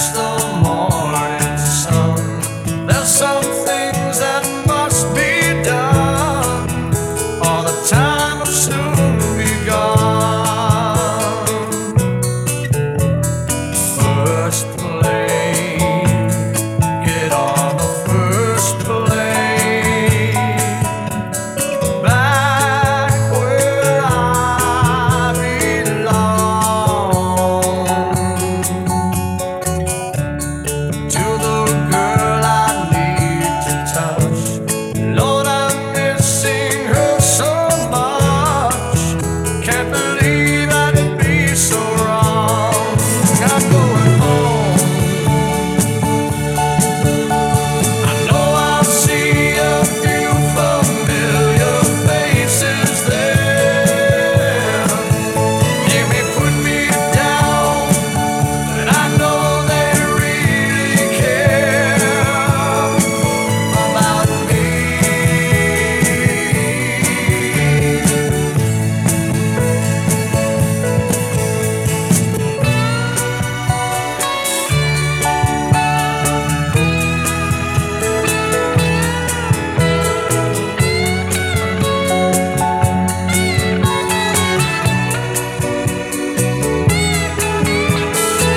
slow